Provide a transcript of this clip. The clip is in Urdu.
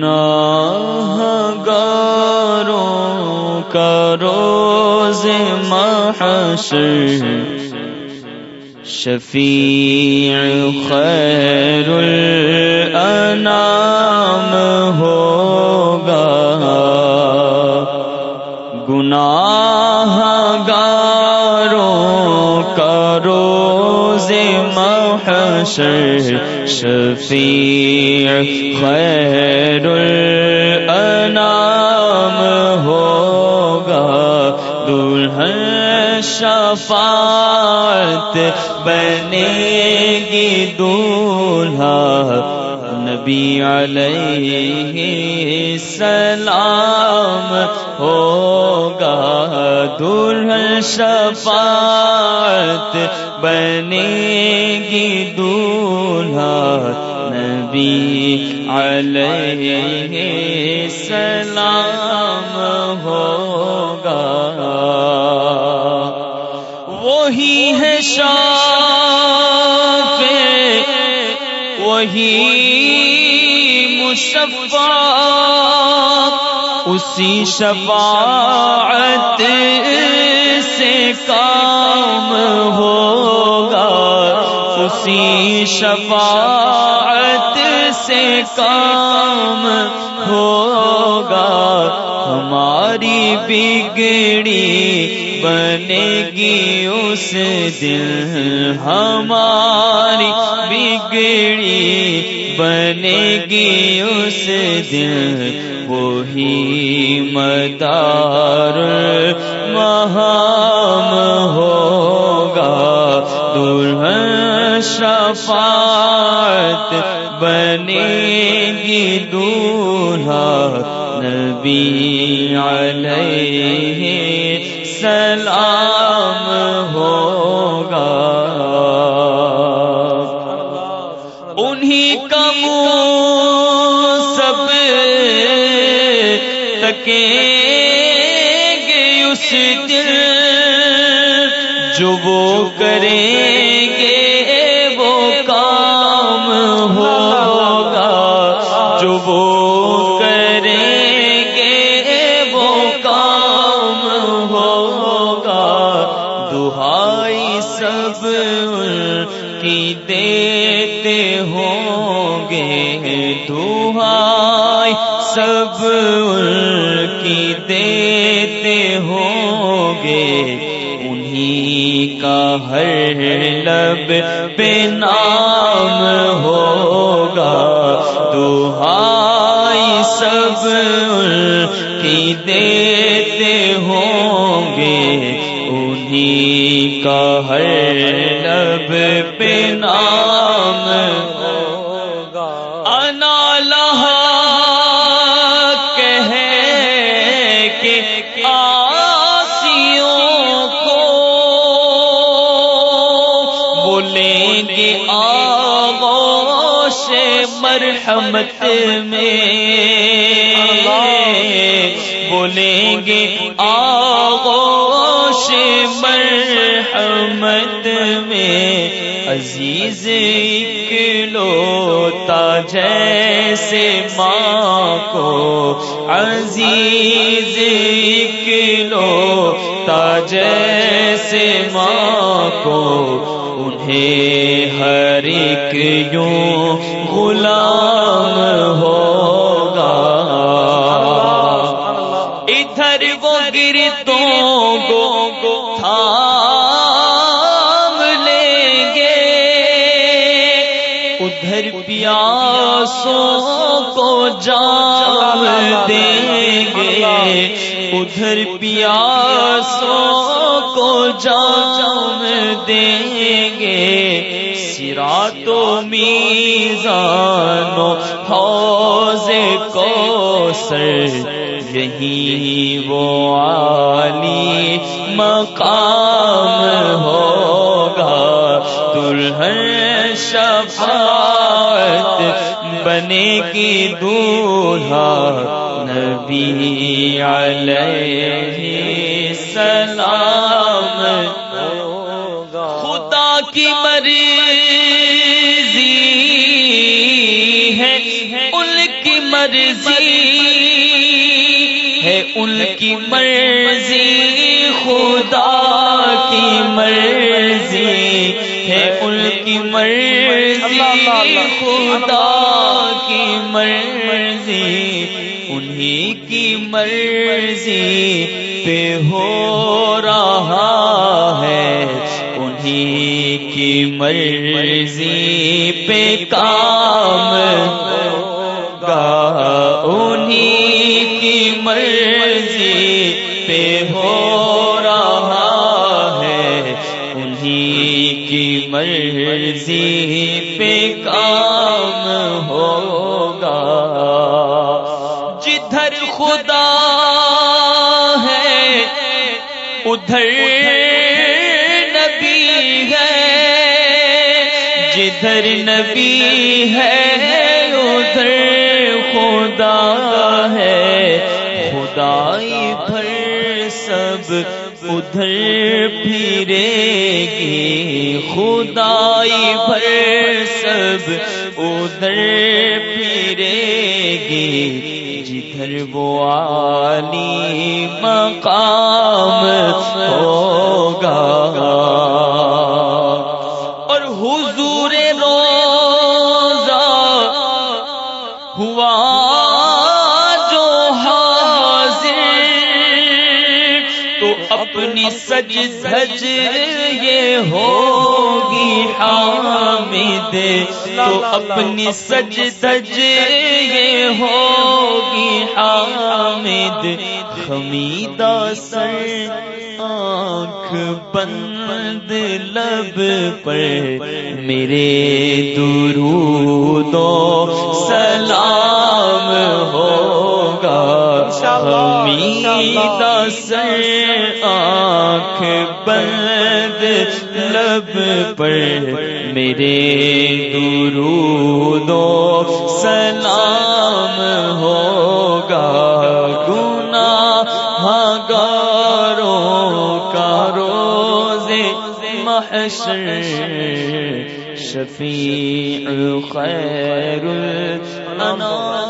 گناہ گاروں کا روز محشر شفیع خیر الانام ہوگا۔ گناہ گاروں کا روز محشر شفیع خیر الانام ہوگا، دلہن شفاعت بنے گی دولہا۔ نبی علیہ السلام ہوگا، دلہن شفاعت بنے گی دولہا نبی علیہ السلام ہوگا۔ وہی ہے شاف، وہی مشفع اسی شفاعت سے کام ہوگا۔ اسی شفاعت سے کام ہوگا، ہماری بگڑی بنے گی اس دل، ہماری بگڑی بنے گی اس دل، وہی مدار مہام ہوگا، دلہن شفاعت بنے گی دولہا نبی علیہ سلام ہوگا۔ انہیں کا سب تکیں گے اس دل جو وہ کریں گے۔ سب کی دیتے ہوں گے دہائی سب کی دیتے ہوں گے انہیں کا ہر لب پہ نام ہوگا دہائی سب کی دیتے ہوں گے انہیں کا ہر لب پہ نام ہوگا۔ انا لہا مرحمت میں۔ بولیں گے آغوش مرحمت میں عزیز اکلوتا جیسے ماں کو عزیز اکلوتا جیسے ماں کو انہیں ہر ایک یوں غلام ہوگا۔ ادھر وہ گرتوں کو تھام کو جام دیں گے۔ ادھر پیاسوں کو جام دیں گے۔ سرا تو میزانو حوض کو سر یہی وہ عالی مقام ہوگا۔ دلہن بنے گی دولہا نبی علیہ السلام خدا کی مرضی ہے، ان کی مرضی مرضی ہے، ان کی مرضی خدا کی مرضی ہے، ان کی مرضی خدا کی مرضی، انہی کی مرضی پہ ہو رہا ہے۔ انہی کی مرضی پہ کام گا مرضی پہ کام ہوگا۔ جدھر خدا ہے، ادھر نبی ہے۔ جدھر نبی ہے، ادھر خدا ہے۔ خدائی بھر سب ادھر پھرے گی، خدائی بھر سب۔ ادھر پھرے گی، جدھر وہ عالی مقام ہوگا۔ اور حضور اپنی سج دھج یہ ہوگی حامد، تو اپنی سج دج یہ ہوگی حامد۔ خمیدہ سر، آنکھ بند، لب پر۔ میرے درود و سلام ہوگا۔ خمیدہ سر آنکھ بند لب پر میرے درود و سلام ہوگا گناہ گاروں کا روز محشر شفیع خیر الانام